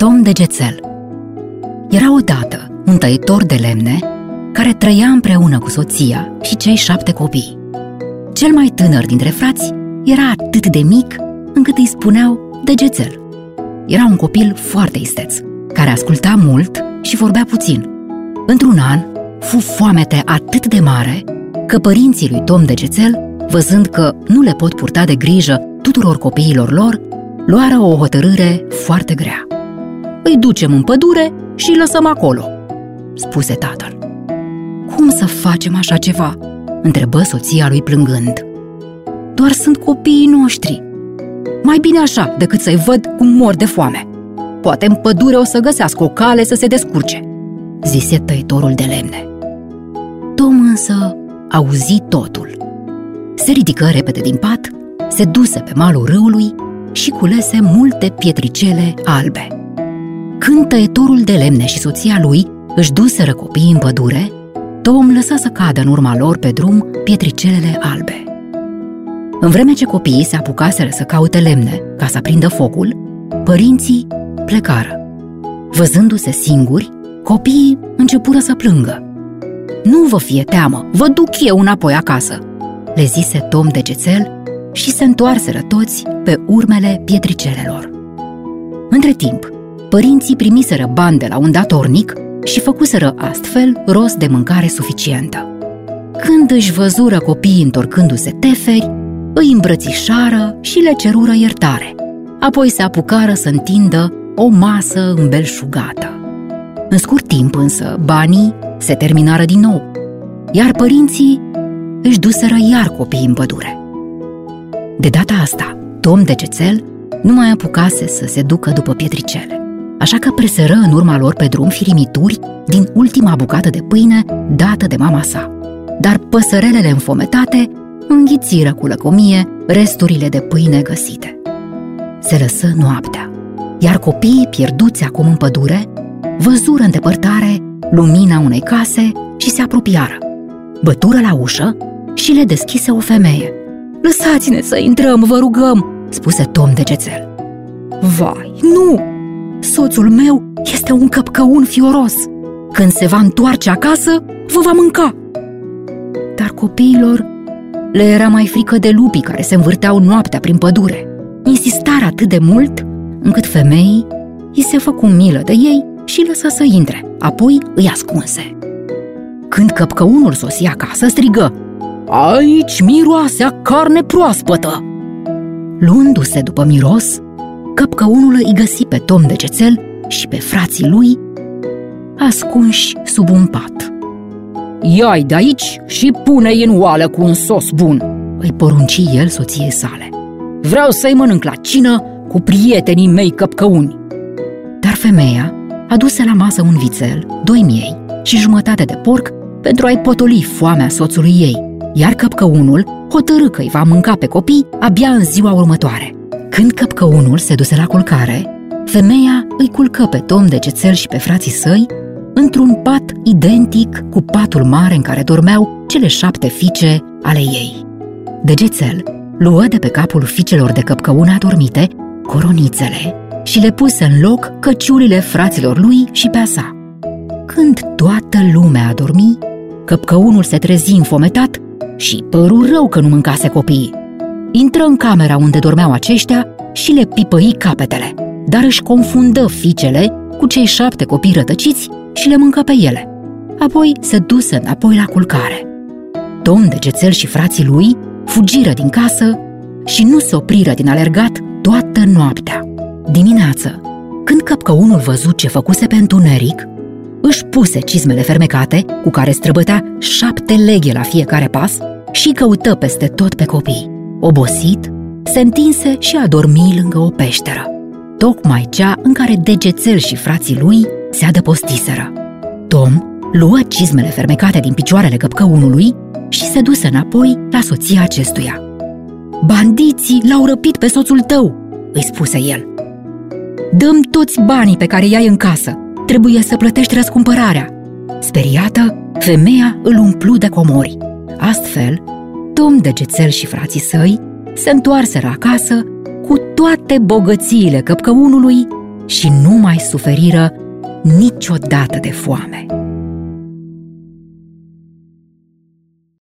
Tom Degețel Era odată un tăitor de lemne care trăia împreună cu soția și cei șapte copii. Cel mai tânăr dintre frați era atât de mic încât îi spuneau Degețel. Era un copil foarte isteț, care asculta mult și vorbea puțin. Într-un an, fu foamete atât de mare că părinții lui Tom Degețel, văzând că nu le pot purta de grijă tuturor copiilor lor, luară o hotărâre foarte grea. Îi ducem în pădure și îi lăsăm acolo, spuse tatăl. Cum să facem așa ceva? întrebă soția lui plângând. Doar sunt copiii noștri. Mai bine așa decât să-i văd cum mor de foame. Poate în pădure o să găsească o cale să se descurce, zise tăitorul de lemne. Tom însă auzi totul. Se ridică repede din pat, se duse pe malul râului și culese multe pietricele albe. Când tăietorul de lemne și soția lui își duseră copiii în pădure, Tom lăsa să cadă în urma lor pe drum pietricelele albe. În vreme ce copiii se apucaseră să caute lemne ca să aprindă focul, părinții plecară. Văzându-se singuri, copiii începură să plângă. Nu vă fie teamă, vă duc eu înapoi acasă, le zise Tom de cețel și se întoarseră toți pe urmele pietricelelor. Între timp, părinții primiseră bani de la un datornic și făcuseră astfel rost de mâncare suficientă. Când își văzură copiii întorcându-se teferi, îi îmbrățișară și le cerură iertare. Apoi se apucară să întindă o masă îmbelșugată. În scurt timp însă, banii se terminară din nou, iar părinții își duseră iar copiii în pădure. De data asta, Tom de cețel nu mai apucase să se ducă după pietricele, așa că presără în urma lor pe drum firimituri din ultima bucată de pâine dată de mama sa. Dar păsărelele înfometate înghițiră cu lăcomie resturile de pâine găsite. Se lăsă noaptea, iar copiii pierduți acum în pădure văzură în depărtare lumina unei case și se apropiară. Bătură la ușă și le deschise o femeie. Lăsați-ne să intrăm, vă rugăm, spuse Tom de cețel. Vai, nu! Soțul meu este un căpcăun fioros. Când se va întoarce acasă, vă va mânca. Dar copiilor le era mai frică de lupii care se învârteau noaptea prin pădure. Insistară atât de mult încât femeii îi se făcu milă de ei și lăsă să intre, apoi îi ascunse. Când căpcăunul sosi acasă, strigă Aici miroase a carne proaspătă! Luându-se după miros, căpcăunul îi găsi pe Tom de cețel și pe frații lui ascunși sub un pat. Ia-i de aici și pune-i în oală cu un sos bun, îi porunci el soției sale. Vreau să-i mănânc la cină cu prietenii mei căpcăuni. Dar femeia aduse la masă un vițel, doi miei și jumătate de porc pentru a-i potoli foamea soțului ei, iar căpcăunul hotărâ că îi va mânca pe copii abia în ziua următoare. Când căpcăunul se duse la culcare, femeia îi culcă pe Tom de cețel și pe frații săi într-un pat identic cu patul mare în care dormeau cele șapte fiice ale ei. Degețel luă de pe capul fiicelor de căpcăun adormite coronițele și le puse în loc căciulile fraților lui și pe a sa. Când toată lumea a dormit, căpcăunul se trezi înfometat și păru rău că nu mâncase copiii. Intră în camera unde dormeau aceștia și le pipăi capetele, dar își confundă fiicele cu cei șapte copii rătăciți și le mâncă pe ele. Apoi se duse înapoi la culcare. Tom de Gețel și frații lui fugiră din casă și nu se opriră din alergat toată noaptea. Dimineață, când căpcăunul văzut ce făcuse pe întuneric, își puse cizmele fermecate, cu care străbătea șapte leghe la fiecare pas, și căută peste tot pe copii. Obosit, se întinse și a dormi lângă o peșteră, tocmai cea în care degețel și frații lui se adăpostiseră. Tom luă cizmele fermecate din picioarele căpcăunului și se duse înapoi la soția acestuia. Bandiții l-au răpit pe soțul tău, îi spuse el. Dăm toți banii pe care i-ai în casă. Trebuie să plătești răscumpărarea. Speriată, femeia îl umplu de comori. Astfel, Tom de Gețel și frații săi se întoarseră acasă cu toate bogățiile căpcăunului și nu mai suferiră niciodată de foame.